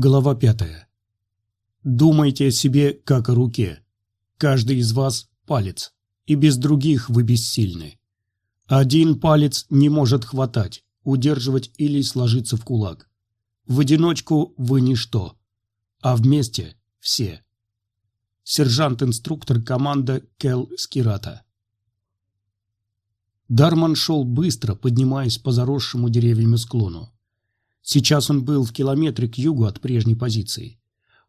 Глава пятая. Думайте о себе, как о руке. Каждый из вас – палец, и без других вы бессильны. Один палец не может хватать, удерживать или сложиться в кулак. В одиночку вы ничто, а вместе – все. Сержант-инструктор команда Кел Скирата. Дарман шел быстро, поднимаясь по заросшему деревьями склону. Сейчас он был в километре к югу от прежней позиции.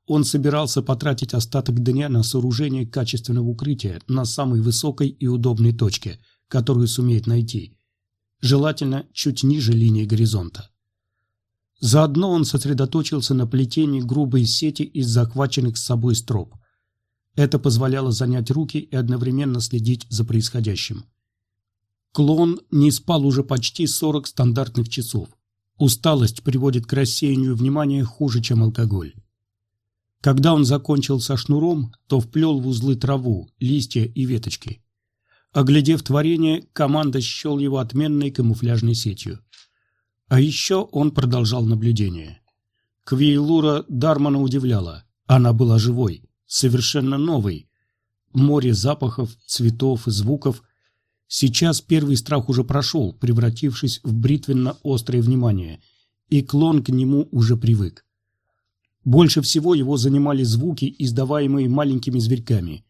Он собирался потратить остаток дня на сооружение качественного укрытия на самой высокой и удобной точке, которую сумеет найти. Желательно чуть ниже линии горизонта. Заодно он сосредоточился на плетении грубой сети из захваченных с собой строп. Это позволяло занять руки и одновременно следить за происходящим. Клон не спал уже почти 40 стандартных часов. Усталость приводит к рассеянию внимания хуже, чем алкоголь. Когда он закончил со шнуром, то вплел в узлы траву, листья и веточки. Оглядев творение, команда счел его отменной камуфляжной сетью. А еще он продолжал наблюдение. Квейлура Дармана удивляла. Она была живой, совершенно новой. Море запахов, цветов звуков, Сейчас первый страх уже прошел, превратившись в бритвенно-острое внимание, и клон к нему уже привык. Больше всего его занимали звуки, издаваемые маленькими зверьками.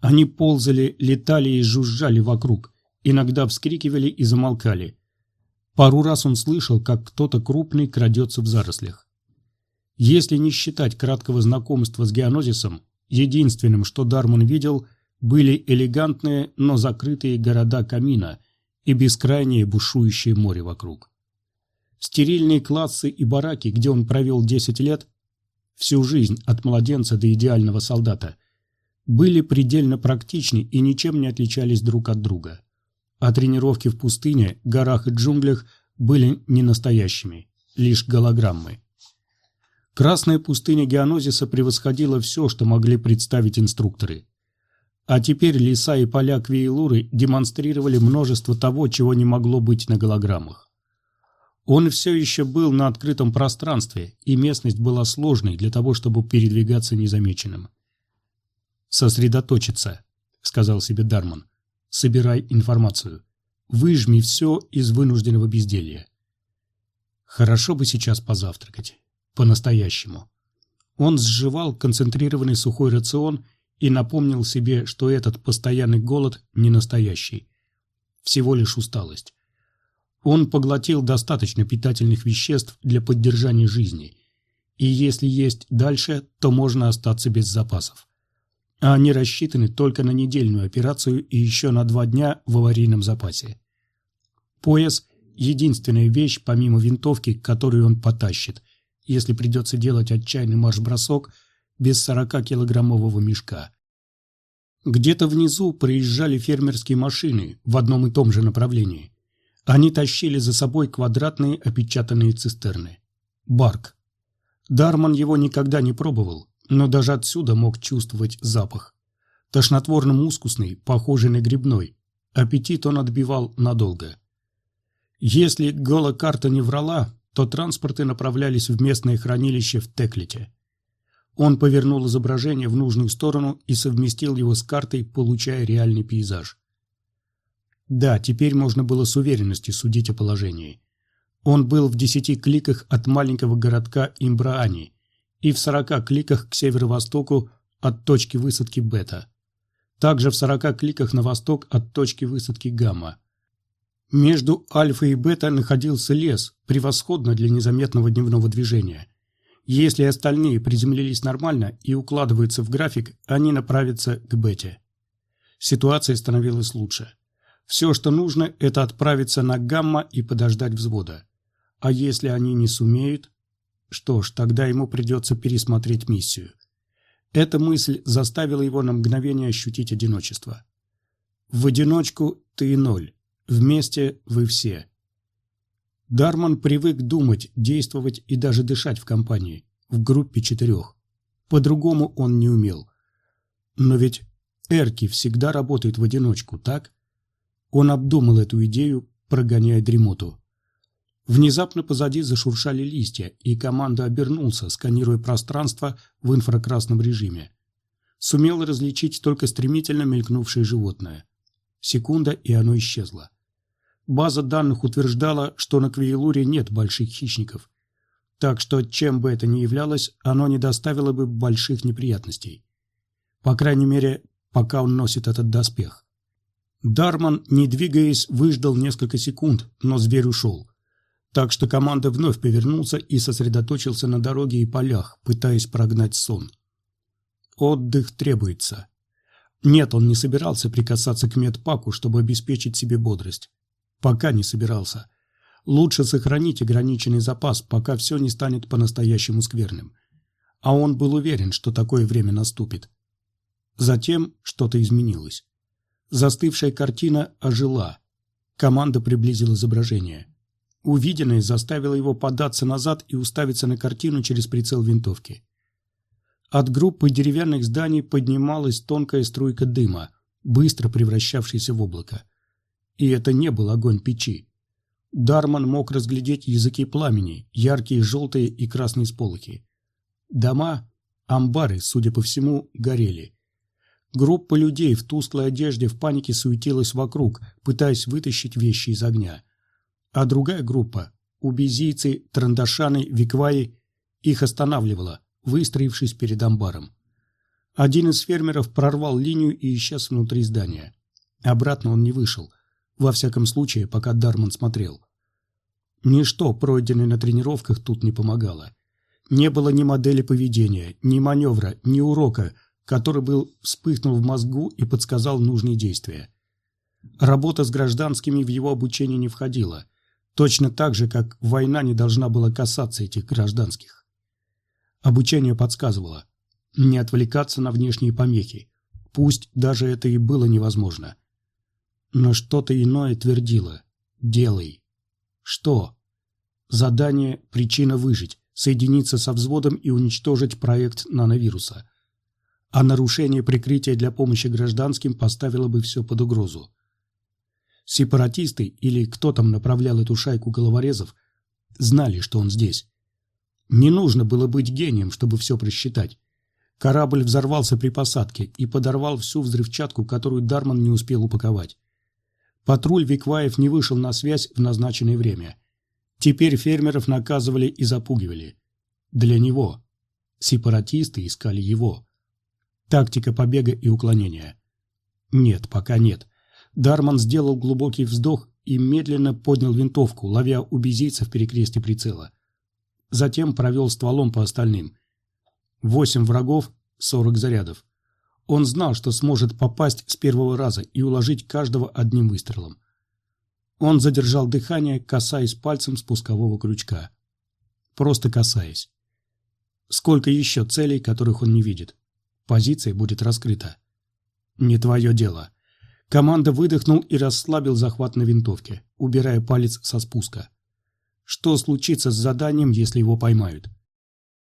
Они ползали, летали и жужжали вокруг, иногда вскрикивали и замолкали. Пару раз он слышал, как кто-то крупный крадется в зарослях. Если не считать краткого знакомства с геонозисом, единственным, что Дарман видел – были элегантные, но закрытые города камина и бескрайнее бушующее море вокруг. Стерильные классы и бараки, где он провел 10 лет, всю жизнь от младенца до идеального солдата, были предельно практичны и ничем не отличались друг от друга. А тренировки в пустыне, горах и джунглях были не настоящими, лишь голограммы. Красная пустыня Геонозиса превосходила все, что могли представить инструкторы. А теперь леса и поля Квейлуры демонстрировали множество того, чего не могло быть на голограммах. Он все еще был на открытом пространстве, и местность была сложной для того, чтобы передвигаться незамеченным. «Сосредоточиться», — сказал себе Дарман. «Собирай информацию. Выжми все из вынужденного безделья». Хорошо бы сейчас позавтракать. По-настоящему. Он сживал концентрированный сухой рацион и напомнил себе, что этот постоянный голод не настоящий. Всего лишь усталость. Он поглотил достаточно питательных веществ для поддержания жизни. И если есть дальше, то можно остаться без запасов. А они рассчитаны только на недельную операцию и еще на два дня в аварийном запасе. Пояс – единственная вещь, помимо винтовки, которую он потащит, если придется делать отчаянный марш-бросок – без 40-килограммового мешка. Где-то внизу проезжали фермерские машины в одном и том же направлении. Они тащили за собой квадратные опечатанные цистерны. Барк. Дарман его никогда не пробовал, но даже отсюда мог чувствовать запах. Тошнотворно-мускусный, похожий на грибной. Аппетит он отбивал надолго. Если голокарта не врала, то транспорты направлялись в местное хранилище в Теклите. Он повернул изображение в нужную сторону и совместил его с картой, получая реальный пейзаж. Да, теперь можно было с уверенностью судить о положении. Он был в десяти кликах от маленького городка Имбраани и в сорока кликах к северо-востоку от точки высадки Бета. Также в сорока кликах на восток от точки высадки Гамма. Между Альфа и Бета находился лес, превосходно для незаметного дневного движения. Если остальные приземлились нормально и укладываются в график, они направятся к бете. Ситуация становилась лучше. Все, что нужно, это отправиться на гамма и подождать взвода. А если они не сумеют? Что ж, тогда ему придется пересмотреть миссию. Эта мысль заставила его на мгновение ощутить одиночество. В одиночку ты ноль, вместе вы все. Дарман привык думать, действовать и даже дышать в компании, в группе четырех. По-другому он не умел. Но ведь Эрки всегда работает в одиночку, так? Он обдумал эту идею, прогоняя дремоту. Внезапно позади зашуршали листья, и команда обернулся, сканируя пространство в инфракрасном режиме. Сумел различить только стремительно мелькнувшее животное. Секунда, и оно исчезло. База данных утверждала, что на Квейлуре нет больших хищников. Так что, чем бы это ни являлось, оно не доставило бы больших неприятностей. По крайней мере, пока он носит этот доспех. Дарман, не двигаясь, выждал несколько секунд, но зверь ушел. Так что команда вновь повернулся и сосредоточился на дороге и полях, пытаясь прогнать сон. Отдых требуется. Нет, он не собирался прикасаться к медпаку, чтобы обеспечить себе бодрость. Пока не собирался. Лучше сохранить ограниченный запас, пока все не станет по-настоящему скверным. А он был уверен, что такое время наступит. Затем что-то изменилось. Застывшая картина ожила. Команда приблизила изображение. Увиденное заставило его податься назад и уставиться на картину через прицел винтовки. От группы деревянных зданий поднималась тонкая струйка дыма, быстро превращавшаяся в облако. И это не был огонь печи. Дарман мог разглядеть языки пламени, яркие желтые и красные сполохи. Дома, амбары, судя по всему, горели. Группа людей в тусклой одежде в панике суетилась вокруг, пытаясь вытащить вещи из огня. А другая группа, убезийцы, трандашаны, викваи, их останавливала, выстроившись перед амбаром. Один из фермеров прорвал линию и исчез внутри здания. Обратно он не вышел – во всяком случае, пока Дарман смотрел. Ничто, пройденное на тренировках, тут не помогало. Не было ни модели поведения, ни маневра, ни урока, который был вспыхнул в мозгу и подсказал нужные действия. Работа с гражданскими в его обучение не входила, точно так же, как война не должна была касаться этих гражданских. Обучение подсказывало не отвлекаться на внешние помехи, пусть даже это и было невозможно. Но что-то иное твердило «делай». Что? Задание – причина выжить, соединиться со взводом и уничтожить проект нановируса. А нарушение прикрытия для помощи гражданским поставило бы все под угрозу. Сепаратисты, или кто там направлял эту шайку головорезов, знали, что он здесь. Не нужно было быть гением, чтобы все просчитать. Корабль взорвался при посадке и подорвал всю взрывчатку, которую Дарман не успел упаковать. Патруль Викваев не вышел на связь в назначенное время. Теперь фермеров наказывали и запугивали. Для него. Сепаратисты искали его. Тактика побега и уклонения. Нет, пока нет. Дарман сделал глубокий вздох и медленно поднял винтовку, ловя убезийца в перекресте прицела. Затем провел стволом по остальным. Восемь врагов, сорок зарядов. Он знал, что сможет попасть с первого раза и уложить каждого одним выстрелом. Он задержал дыхание, касаясь пальцем спускового крючка. Просто касаясь. Сколько еще целей, которых он не видит? Позиция будет раскрыта. Не твое дело. Команда выдохнул и расслабил захват на винтовке, убирая палец со спуска. Что случится с заданием, если его поймают?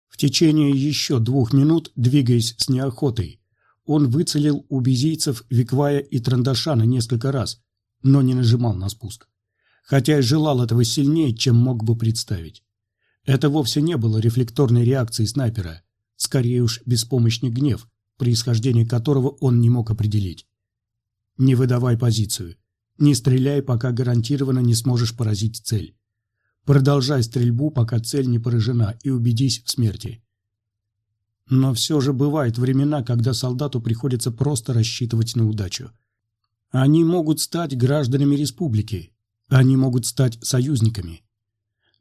В течение еще двух минут, двигаясь с неохотой, он выцелил у Виквая и Трандашана несколько раз, но не нажимал на спуск. Хотя и желал этого сильнее, чем мог бы представить. Это вовсе не было рефлекторной реакцией снайпера, скорее уж беспомощный гнев, происхождение которого он не мог определить. Не выдавай позицию. Не стреляй, пока гарантированно не сможешь поразить цель. Продолжай стрельбу, пока цель не поражена, и убедись в смерти. Но все же бывают времена, когда солдату приходится просто рассчитывать на удачу. Они могут стать гражданами республики. Они могут стать союзниками.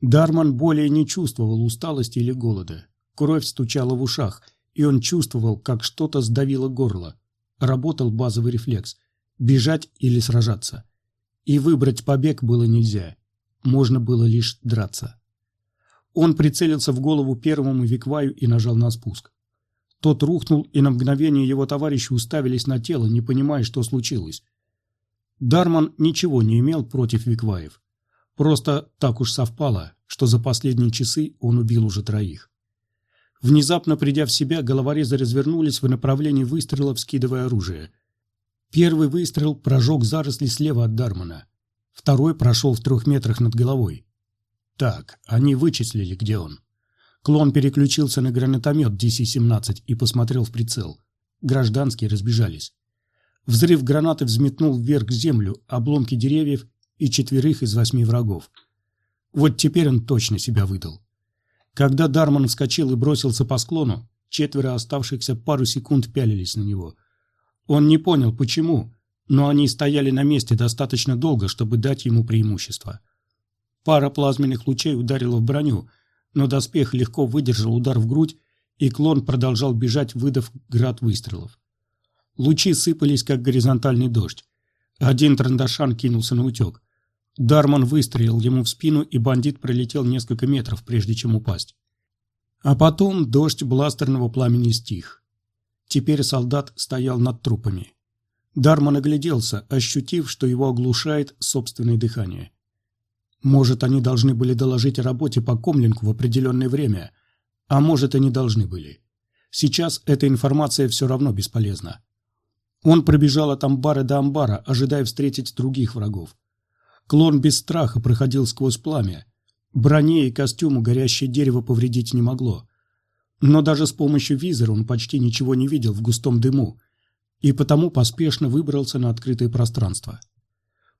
Дарман более не чувствовал усталости или голода. Кровь стучала в ушах, и он чувствовал, как что-то сдавило горло. Работал базовый рефлекс – бежать или сражаться. И выбрать побег было нельзя. Можно было лишь драться. Он прицелился в голову первому Викваю и нажал на спуск. Тот рухнул, и на мгновение его товарищи уставились на тело, не понимая, что случилось. Дарман ничего не имел против Викваев. Просто так уж совпало, что за последние часы он убил уже троих. Внезапно придя в себя, головорезы развернулись в направлении выстрелов, скидывая оружие. Первый выстрел прожег заросли слева от Дармана. Второй прошел в трех метрах над головой. Так, они вычислили, где он. Клон переключился на гранатомет DC-17 и посмотрел в прицел. Гражданские разбежались. Взрыв гранаты взметнул вверх землю, обломки деревьев и четверых из восьми врагов. Вот теперь он точно себя выдал. Когда Дарман вскочил и бросился по склону, четверо оставшихся пару секунд пялились на него. Он не понял, почему, но они стояли на месте достаточно долго, чтобы дать ему преимущество. Пара плазменных лучей ударила в броню, но доспех легко выдержал удар в грудь, и клон продолжал бежать, выдав град выстрелов. Лучи сыпались, как горизонтальный дождь. Один трандашан кинулся на утек. Дарман выстрелил ему в спину, и бандит пролетел несколько метров, прежде чем упасть. А потом дождь бластерного пламени стих. Теперь солдат стоял над трупами. Дарман огляделся, ощутив, что его оглушает собственное дыхание. Может, они должны были доложить о работе по Комлинку в определенное время, а может, и не должны были. Сейчас эта информация все равно бесполезна. Он пробежал от амбара до амбара, ожидая встретить других врагов. Клон без страха проходил сквозь пламя. Броне и костюму горящее дерево повредить не могло. Но даже с помощью визора он почти ничего не видел в густом дыму, и потому поспешно выбрался на открытое пространство.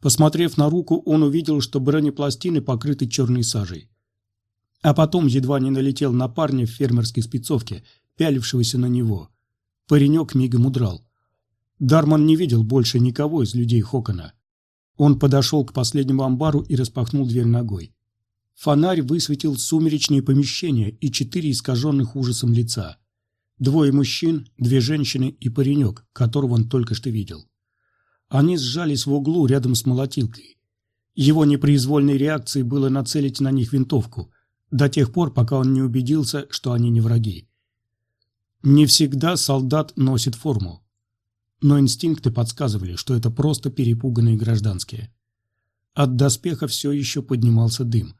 Посмотрев на руку, он увидел, что бронепластины покрыты черной сажей. А потом едва не налетел на парня в фермерской спецовке, пялившегося на него. Паренек мигом удрал. Дарман не видел больше никого из людей Хокона. Он подошел к последнему амбару и распахнул дверь ногой. Фонарь высветил сумеречные помещения и четыре искаженных ужасом лица. Двое мужчин, две женщины и паренек, которого он только что видел. Они сжались в углу рядом с молотилкой. Его непроизвольной реакцией было нацелить на них винтовку, до тех пор, пока он не убедился, что они не враги. Не всегда солдат носит форму но инстинкты подсказывали, что это просто перепуганные гражданские. От доспеха все еще поднимался дым.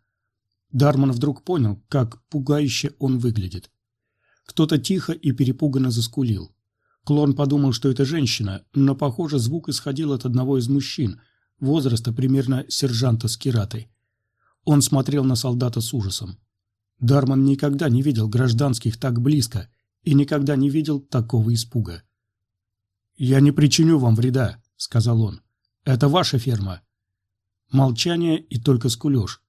Дарман вдруг понял, как пугающе он выглядит. Кто-то тихо и перепуганно заскулил. Клон подумал, что это женщина, но, похоже, звук исходил от одного из мужчин, возраста примерно сержанта с киратой. Он смотрел на солдата с ужасом. Дарман никогда не видел гражданских так близко и никогда не видел такого испуга. «Я не причиню вам вреда», — сказал он. «Это ваша ферма». Молчание и только скулеж.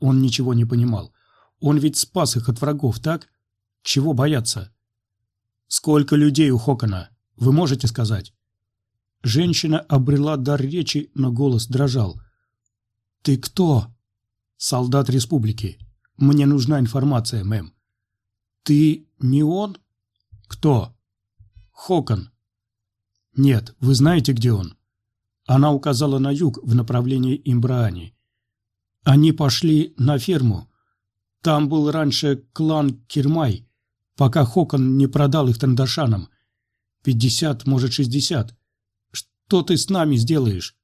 Он ничего не понимал. Он ведь спас их от врагов, так? Чего бояться? «Сколько людей у Хокона? Вы можете сказать?» Женщина обрела дар речи, но голос дрожал. «Ты кто?» «Солдат республики. Мне нужна информация, мэм». «Ты не он?» «Кто?» «Хокон. «Нет, вы знаете, где он?» Она указала на юг в направлении Имбраани. Они пошли на ферму. Там был раньше клан Кирмай, пока Хокон не продал их Тандашанам. Пятьдесят, может, шестьдесят. Что ты с нами сделаешь?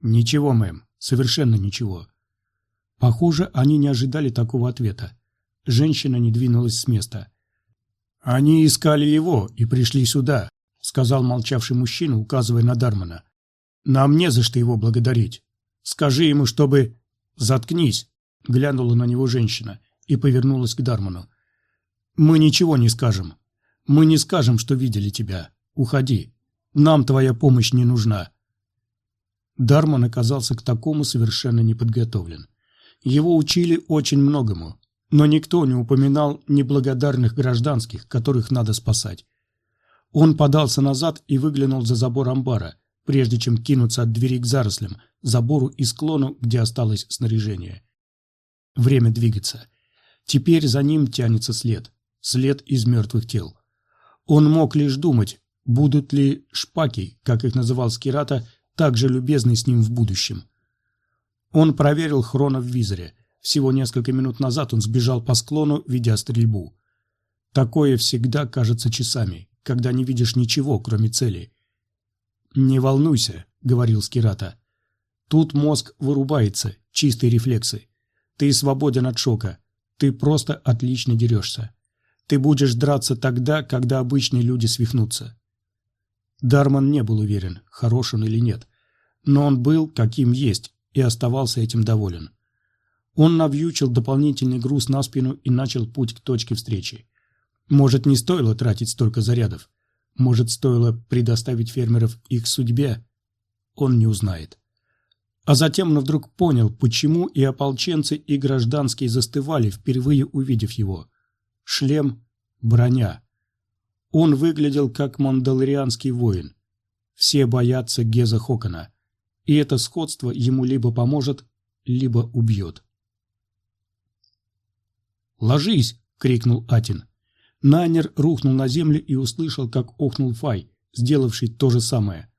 Ничего, мэм, совершенно ничего. Похоже, они не ожидали такого ответа. Женщина не двинулась с места. Они искали его и пришли сюда сказал молчавший мужчина, указывая на Дармана. «Нам не за что его благодарить. Скажи ему, чтобы...» «Заткнись!» — глянула на него женщина и повернулась к Дарману. «Мы ничего не скажем. Мы не скажем, что видели тебя. Уходи. Нам твоя помощь не нужна». Дарман оказался к такому совершенно не подготовлен. Его учили очень многому, но никто не упоминал неблагодарных гражданских, которых надо спасать. Он подался назад и выглянул за забор амбара, прежде чем кинуться от двери к зарослям, забору и склону, где осталось снаряжение. Время двигаться. Теперь за ним тянется след. След из мертвых тел. Он мог лишь думать, будут ли шпаки, как их называл Скирата, так же любезны с ним в будущем. Он проверил хрона в визоре. Всего несколько минут назад он сбежал по склону, ведя стрельбу. Такое всегда кажется часами, когда не видишь ничего, кроме цели. «Не волнуйся», — говорил Скирата. «Тут мозг вырубается, чистые рефлексы. Ты свободен от шока. Ты просто отлично дерешься. Ты будешь драться тогда, когда обычные люди свихнутся». Дарман не был уверен, хорош он или нет, но он был, каким есть, и оставался этим доволен. Он навьючил дополнительный груз на спину и начал путь к точке встречи. Может, не стоило тратить столько зарядов. Может, стоило предоставить фермеров их судьбе. Он не узнает. А затем он вдруг понял, почему и ополченцы, и гражданские застывали, впервые увидев его. Шлем, броня. Он выглядел как мандалорианский воин. Все боятся Геза Хокона. И это сходство ему либо поможет, либо убьет. «Ложись!» — крикнул Атин. Найнер рухнул на землю и услышал, как охнул Фай, сделавший то же самое.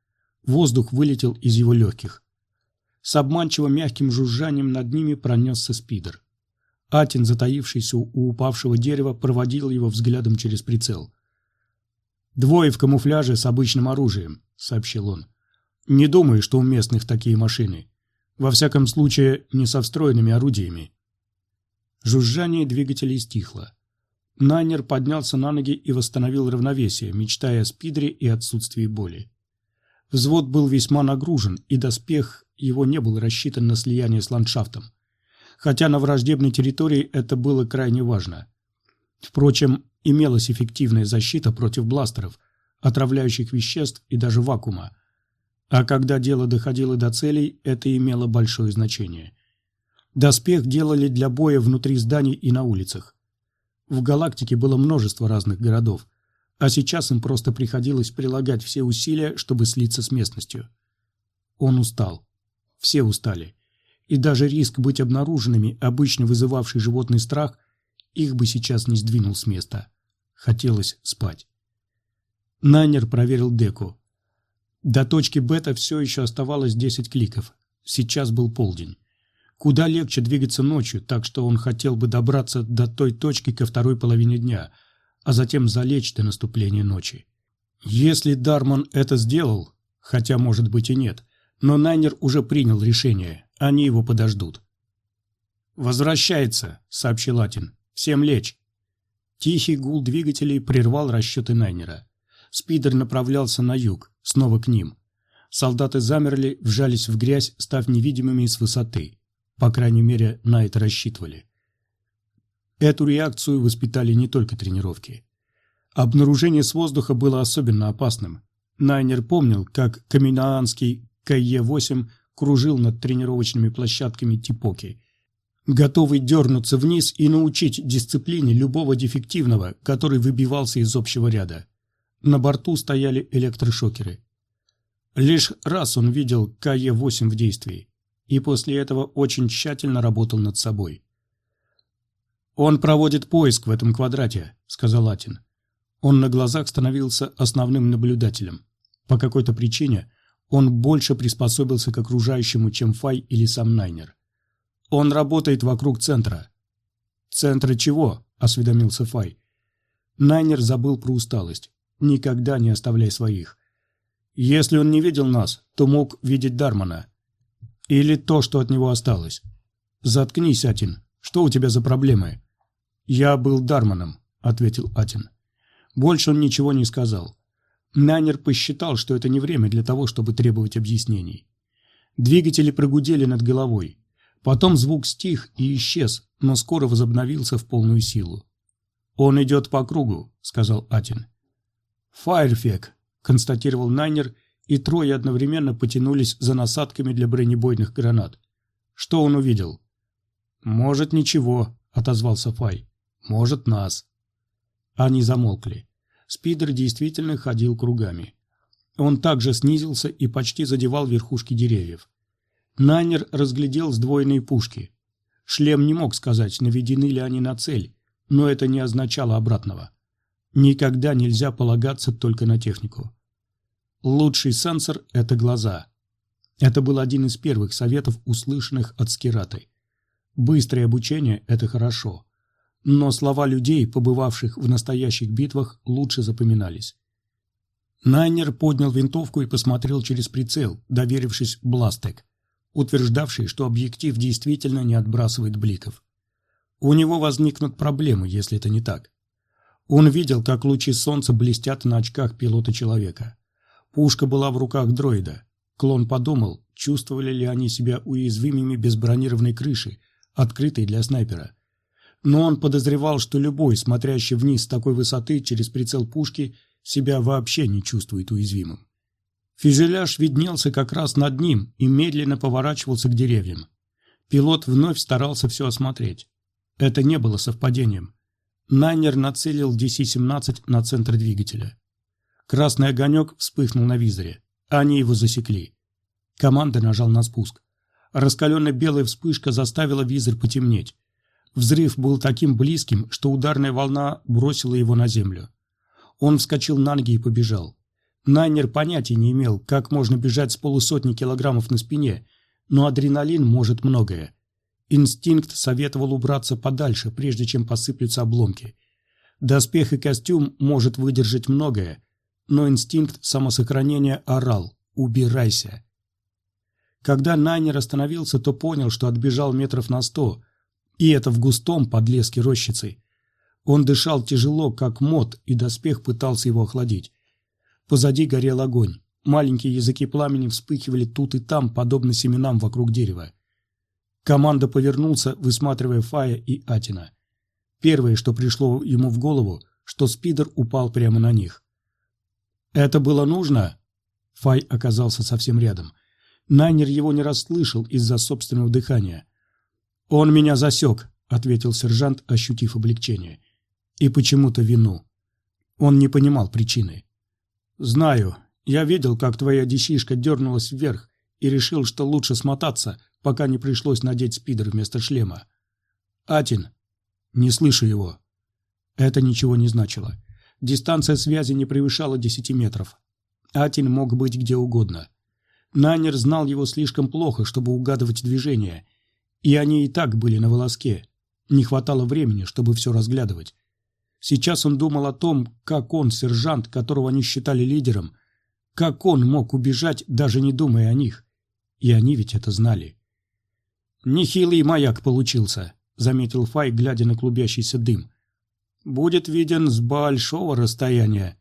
Воздух вылетел из его легких. С обманчиво мягким жужжанием над ними пронесся спидер. Атин, затаившийся у упавшего дерева, проводил его взглядом через прицел. «Двое в камуфляже с обычным оружием», — сообщил он. «Не думаю, что у местных такие машины. Во всяком случае, не со встроенными орудиями». Жужжание двигателей стихло. Найнер поднялся на ноги и восстановил равновесие, мечтая о спидере и отсутствии боли. Взвод был весьма нагружен, и доспех его не был рассчитан на слияние с ландшафтом. Хотя на враждебной территории это было крайне важно. Впрочем, имелась эффективная защита против бластеров, отравляющих веществ и даже вакуума. А когда дело доходило до целей, это имело большое значение. Доспех делали для боя внутри зданий и на улицах. В галактике было множество разных городов, а сейчас им просто приходилось прилагать все усилия, чтобы слиться с местностью. Он устал. Все устали. И даже риск быть обнаруженными, обычно вызывавший животный страх, их бы сейчас не сдвинул с места. Хотелось спать. Найнер проверил деку. До точки бета все еще оставалось 10 кликов. Сейчас был полдень. Куда легче двигаться ночью, так что он хотел бы добраться до той точки ко второй половине дня – а затем залечь до наступления ночи. Если Дарман это сделал, хотя, может быть, и нет, но Найнер уже принял решение, они его подождут. «Возвращается», — сообщил Атин. «Всем лечь». Тихий гул двигателей прервал расчеты Найнера. Спидер направлялся на юг, снова к ним. Солдаты замерли, вжались в грязь, став невидимыми с высоты. По крайней мере, на это рассчитывали. Эту реакцию воспитали не только тренировки. Обнаружение с воздуха было особенно опасным. Найнер помнил, как каминаанский КЕ-8 кружил над тренировочными площадками Типоки, готовый дернуться вниз и научить дисциплине любого дефективного, который выбивался из общего ряда. На борту стояли электрошокеры. Лишь раз он видел КЕ-8 в действии, и после этого очень тщательно работал над собой. «Он проводит поиск в этом квадрате», — сказал Атин. Он на глазах становился основным наблюдателем. По какой-то причине он больше приспособился к окружающему, чем Фай или сам Найнер. «Он работает вокруг центра». «Центра чего?» — осведомился Фай. Найнер забыл про усталость. «Никогда не оставляй своих». «Если он не видел нас, то мог видеть Дармана. Или то, что от него осталось. Заткнись, Атин. Что у тебя за проблемы?» «Я был Дарманом», — ответил Атин. Больше он ничего не сказал. Найнер посчитал, что это не время для того, чтобы требовать объяснений. Двигатели прогудели над головой. Потом звук стих и исчез, но скоро возобновился в полную силу. «Он идет по кругу», — сказал Атин. «Фаерфек», — констатировал Найнер, и трое одновременно потянулись за насадками для бронебойных гранат. Что он увидел? «Может, ничего», — отозвался Фай. Может, нас. Они замолкли. Спидер действительно ходил кругами. Он также снизился и почти задевал верхушки деревьев. Найнер разглядел сдвоенные пушки. Шлем не мог сказать, наведены ли они на цель, но это не означало обратного. Никогда нельзя полагаться только на технику. Лучший сенсор – это глаза. Это был один из первых советов, услышанных от Скираты. Быстрое обучение – это хорошо но слова людей, побывавших в настоящих битвах, лучше запоминались. Найнер поднял винтовку и посмотрел через прицел, доверившись Бластек, утверждавший, что объектив действительно не отбрасывает бликов. У него возникнут проблемы, если это не так. Он видел, как лучи солнца блестят на очках пилота человека. Пушка была в руках дроида. Клон подумал, чувствовали ли они себя уязвимыми без бронированной крыши, открытый для снайпера. Но он подозревал, что любой, смотрящий вниз с такой высоты через прицел пушки, себя вообще не чувствует уязвимым. Фюзеляж виднелся как раз над ним и медленно поворачивался к деревьям. Пилот вновь старался все осмотреть. Это не было совпадением. Найнер нацелил DC-17 на центр двигателя. Красный огонек вспыхнул на визоре. Они его засекли. Команда нажал на спуск. Раскаленная белая вспышка заставила визор потемнеть. Взрыв был таким близким, что ударная волна бросила его на землю. Он вскочил на ноги и побежал. Найнер понятия не имел, как можно бежать с полусотни килограммов на спине, но адреналин может многое. Инстинкт советовал убраться подальше, прежде чем посыплются обломки. Доспех и костюм может выдержать многое, но инстинкт самосохранения орал «Убирайся!». Когда Найнер остановился, то понял, что отбежал метров на сто, и это в густом подлеске рощицы. Он дышал тяжело, как мод, и доспех пытался его охладить. Позади горел огонь. Маленькие языки пламени вспыхивали тут и там, подобно семенам вокруг дерева. Команда повернулся, высматривая Фая и Атина. Первое, что пришло ему в голову, что спидер упал прямо на них. «Это было нужно?» Фай оказался совсем рядом. Найнер его не расслышал из-за собственного дыхания. «Он меня засек», — ответил сержант, ощутив облегчение. «И почему-то вину». Он не понимал причины. «Знаю. Я видел, как твоя дещишка дернулась вверх и решил, что лучше смотаться, пока не пришлось надеть спидер вместо шлема. Атин. Не слышу его. Это ничего не значило. Дистанция связи не превышала десяти метров. Атин мог быть где угодно. Найнер знал его слишком плохо, чтобы угадывать движения, и они и так были на волоске. Не хватало времени, чтобы все разглядывать. Сейчас он думал о том, как он, сержант, которого они считали лидером, как он мог убежать, даже не думая о них. И они ведь это знали. «Нехилый маяк получился», — заметил Фай, глядя на клубящийся дым. «Будет виден с большого расстояния».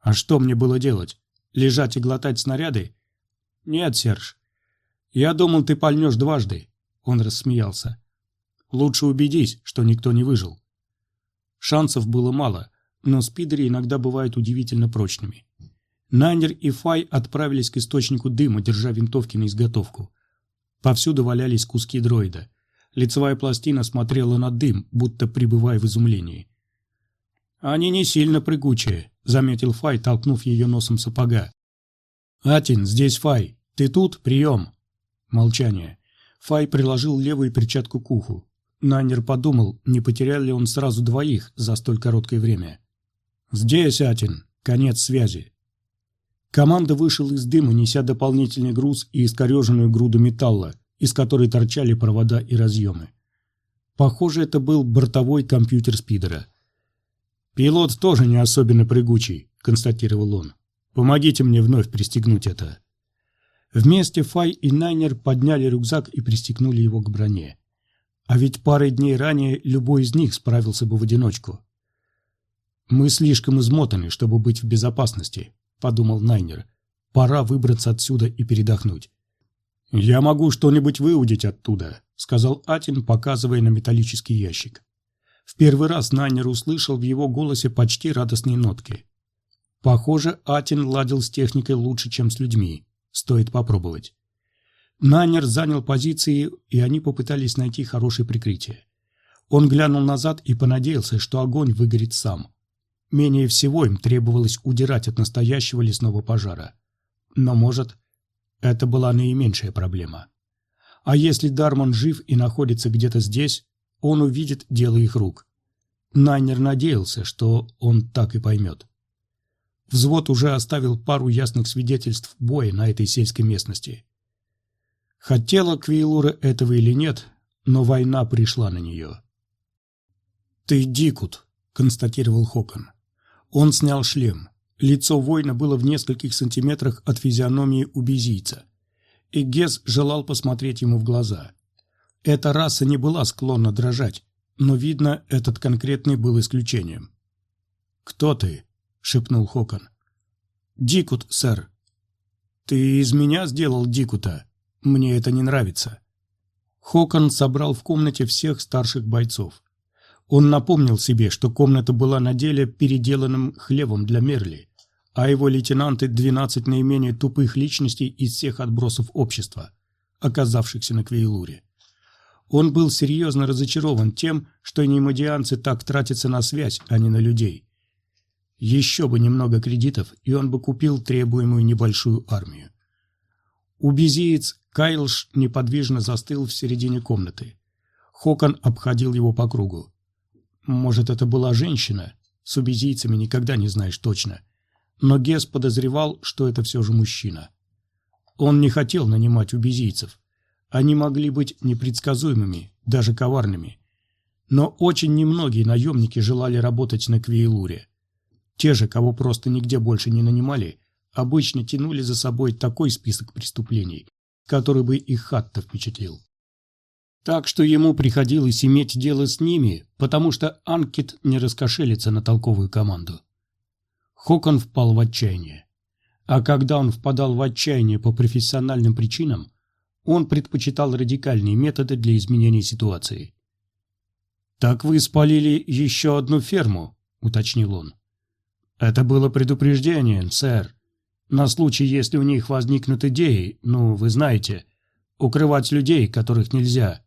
«А что мне было делать? Лежать и глотать снаряды?» «Нет, Серж. Я думал, ты пальнешь дважды». Он рассмеялся. «Лучше убедись, что никто не выжил». Шансов было мало, но спидеры иногда бывают удивительно прочными. Найнер и Фай отправились к источнику дыма, держа винтовки на изготовку. Повсюду валялись куски дроида. Лицевая пластина смотрела на дым, будто пребывая в изумлении. «Они не сильно прыгучие», — заметил Фай, толкнув ее носом сапога. «Атин, здесь Фай. Ты тут? Прием!» Молчание. Фай приложил левую перчатку к уху. Найнер подумал, не потерял ли он сразу двоих за столь короткое время. «Здесь, Атин. Конец связи. Команда вышел из дыма, неся дополнительный груз и искореженную груду металла, из которой торчали провода и разъемы. Похоже, это был бортовой компьютер спидера. «Пилот тоже не особенно прыгучий», — констатировал он. «Помогите мне вновь пристегнуть это». Вместе Фай и Найнер подняли рюкзак и пристегнули его к броне. А ведь парой дней ранее любой из них справился бы в одиночку. «Мы слишком измотаны, чтобы быть в безопасности», — подумал Найнер. «Пора выбраться отсюда и передохнуть». «Я могу что-нибудь выудить оттуда», — сказал Атин, показывая на металлический ящик. В первый раз Найнер услышал в его голосе почти радостные нотки. Похоже, Атин ладил с техникой лучше, чем с людьми. Стоит попробовать. Найнер занял позиции, и они попытались найти хорошее прикрытие. Он глянул назад и понадеялся, что огонь выгорит сам. Менее всего им требовалось удирать от настоящего лесного пожара. Но, может, это была наименьшая проблема. А если Дарман жив и находится где-то здесь, он увидит дело их рук. Найнер надеялся, что он так и поймет. Взвод уже оставил пару ясных свидетельств боя на этой сельской местности. Хотела Квейлура этого или нет, но война пришла на нее. «Ты Дикут», — констатировал Хокон. Он снял шлем. Лицо воина было в нескольких сантиметрах от физиономии убезийца. И Гес желал посмотреть ему в глаза. Эта раса не была склонна дрожать, но, видно, этот конкретный был исключением. «Кто ты?» — шепнул Хокон. «Дикут, сэр». «Ты из меня сделал Дикута. Мне это не нравится». Хокон собрал в комнате всех старших бойцов. Он напомнил себе, что комната была на деле переделанным хлевом для Мерли, а его лейтенанты – 12 наименее тупых личностей из всех отбросов общества, оказавшихся на Квейлуре. Он был серьезно разочарован тем, что немодианцы так тратятся на связь, а не на людей. Еще бы немного кредитов, и он бы купил требуемую небольшую армию. Убезиец Кайлш неподвижно застыл в середине комнаты. Хокон обходил его по кругу. Может, это была женщина? С убезийцами никогда не знаешь точно. Но Гес подозревал, что это все же мужчина. Он не хотел нанимать убезийцев. Они могли быть непредсказуемыми, даже коварными. Но очень немногие наемники желали работать на Квейлуре. Те же, кого просто нигде больше не нанимали, обычно тянули за собой такой список преступлений, который бы их Хатта впечатлил. Так что ему приходилось иметь дело с ними, потому что Анкет не раскошелится на толковую команду. Хокон впал в отчаяние. А когда он впадал в отчаяние по профессиональным причинам, он предпочитал радикальные методы для изменения ситуации. «Так вы спалили еще одну ферму», — уточнил он. «Это было предупреждение, сэр. На случай, если у них возникнут идеи, ну, вы знаете, укрывать людей, которых нельзя».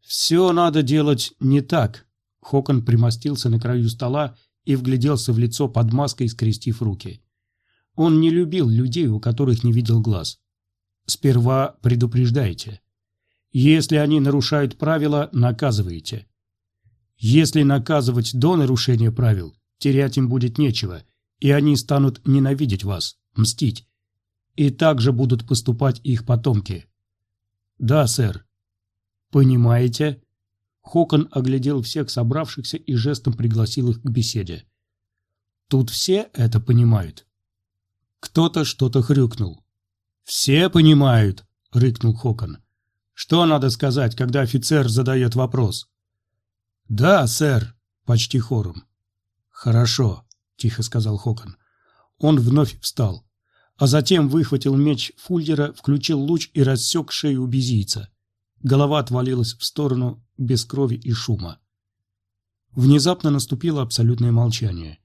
«Все надо делать не так», — Хокон примостился на краю стола и вгляделся в лицо под маской, скрестив руки. Он не любил людей, у которых не видел глаз. Сперва предупреждайте. Если они нарушают правила, наказываете. Если наказывать до нарушения правил, терять им будет нечего, и они станут ненавидеть вас, мстить. И так же будут поступать их потомки. Да, сэр. Понимаете? Хокон оглядел всех собравшихся и жестом пригласил их к беседе. Тут все это понимают. Кто-то что-то хрюкнул. «Все понимают», — рыкнул Хокон. «Что надо сказать, когда офицер задает вопрос?» «Да, сэр», — почти хором. «Хорошо», — тихо сказал Хокон. Он вновь встал, а затем выхватил меч Фульдера, включил луч и рассек шею убезийца. Голова отвалилась в сторону без крови и шума. Внезапно наступило абсолютное молчание.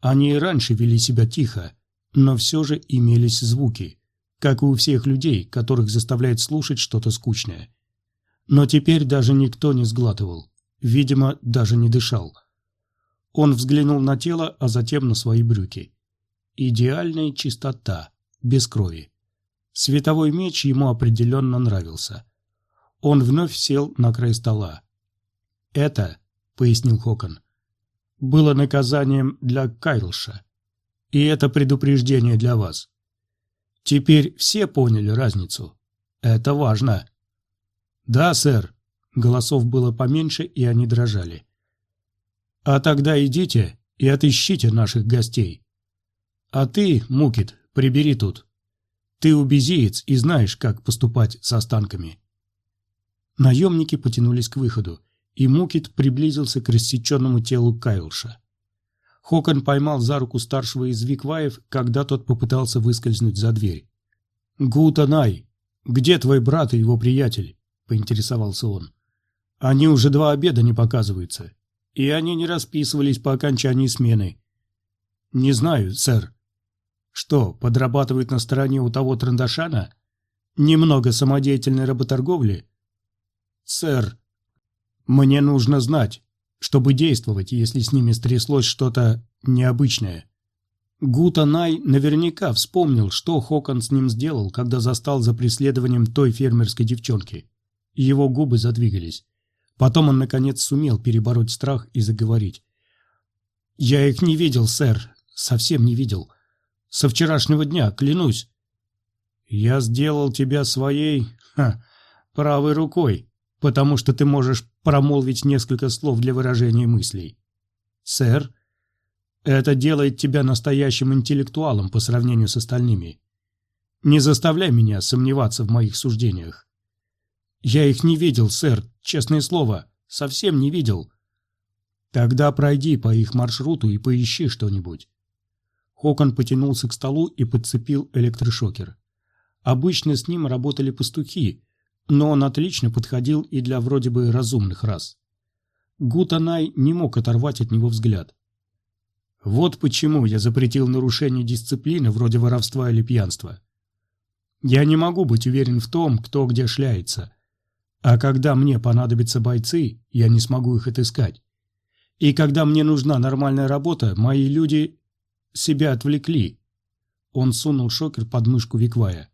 Они и раньше вели себя тихо, но все же имелись звуки — как и у всех людей, которых заставляет слушать что-то скучное. Но теперь даже никто не сглатывал, видимо, даже не дышал. Он взглянул на тело, а затем на свои брюки. Идеальная чистота, без крови. Световой меч ему определенно нравился. Он вновь сел на край стола. «Это», — пояснил Хокон, — «было наказанием для Кайлша. И это предупреждение для вас. Теперь все поняли разницу. Это важно. Да, сэр. Голосов было поменьше, и они дрожали. А тогда идите и отыщите наших гостей. А ты, Мукит, прибери тут. Ты убезиец и знаешь, как поступать с останками. Наемники потянулись к выходу, и Мукит приблизился к рассеченному телу Кайлша. Хокон поймал за руку старшего из Викваев, когда тот попытался выскользнуть за дверь. «Гутанай, где твой брат и его приятель?» – поинтересовался он. «Они уже два обеда не показываются, и они не расписывались по окончании смены». «Не знаю, сэр». «Что, подрабатывают на стороне у того Трандашана? Немного самодеятельной работорговли?» «Сэр, мне нужно знать, чтобы действовать, если с ними стряслось что-то необычное. Гутанай наверняка вспомнил, что Хокон с ним сделал, когда застал за преследованием той фермерской девчонки. Его губы задвигались. Потом он, наконец, сумел перебороть страх и заговорить. «Я их не видел, сэр. Совсем не видел. Со вчерашнего дня, клянусь. Я сделал тебя своей... Ха, правой рукой потому что ты можешь промолвить несколько слов для выражения мыслей. Сэр, это делает тебя настоящим интеллектуалом по сравнению с остальными. Не заставляй меня сомневаться в моих суждениях. Я их не видел, сэр, честное слово, совсем не видел. Тогда пройди по их маршруту и поищи что-нибудь. Хокон потянулся к столу и подцепил электрошокер. Обычно с ним работали пастухи, но он отлично подходил и для вроде бы разумных рас. Гутанай не мог оторвать от него взгляд. Вот почему я запретил нарушение дисциплины вроде воровства или пьянства. Я не могу быть уверен в том, кто где шляется. А когда мне понадобятся бойцы, я не смогу их отыскать. И когда мне нужна нормальная работа, мои люди себя отвлекли. Он сунул шокер под мышку Виквая.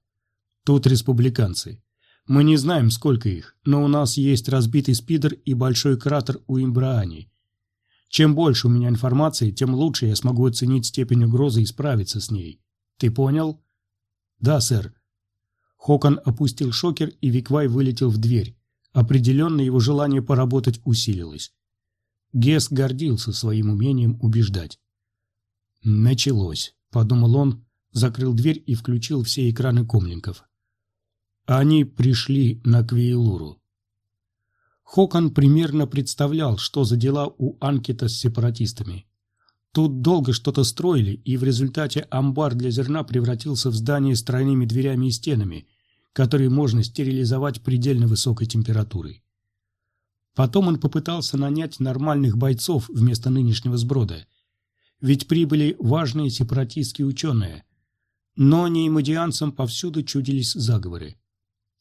Тут республиканцы. Мы не знаем, сколько их, но у нас есть разбитый спидер и большой кратер у Имбраани. Чем больше у меня информации, тем лучше я смогу оценить степень угрозы и справиться с ней. Ты понял? Да, сэр. Хокон опустил шокер, и Виквай вылетел в дверь. Определенно его желание поработать усилилось. Гес гордился своим умением убеждать. «Началось», — подумал он, закрыл дверь и включил все экраны комлинков. Они пришли на Квейлуру. Хокон примерно представлял, что за дела у Анкета с сепаратистами. Тут долго что-то строили, и в результате амбар для зерна превратился в здание с тройными дверями и стенами, которые можно стерилизовать предельно высокой температурой. Потом он попытался нанять нормальных бойцов вместо нынешнего сброда. Ведь прибыли важные сепаратистские ученые. Но неимодианцам повсюду чудились заговоры.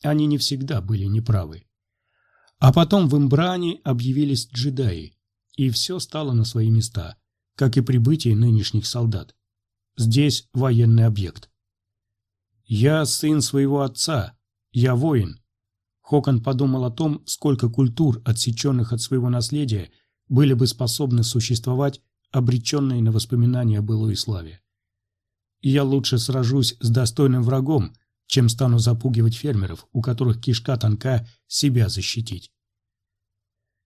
Они не всегда были неправы. А потом в Имбране объявились джедаи, и все стало на свои места, как и прибытие нынешних солдат. Здесь военный объект. «Я сын своего отца, я воин», Хокон подумал о том, сколько культур, отсеченных от своего наследия, были бы способны существовать, обреченные на воспоминания о былой славе. я лучше сражусь с достойным врагом, чем стану запугивать фермеров, у которых кишка тонка, себя защитить.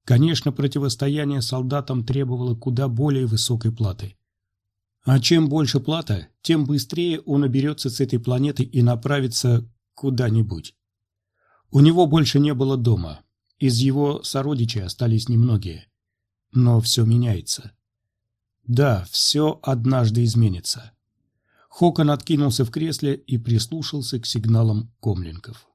Конечно, противостояние солдатам требовало куда более высокой платы. А чем больше плата, тем быстрее он оберется с этой планеты и направится куда-нибудь. У него больше не было дома. Из его сородичей остались немногие. Но все меняется. Да, все однажды изменится. Хокон откинулся в кресле и прислушался к сигналам комлинков.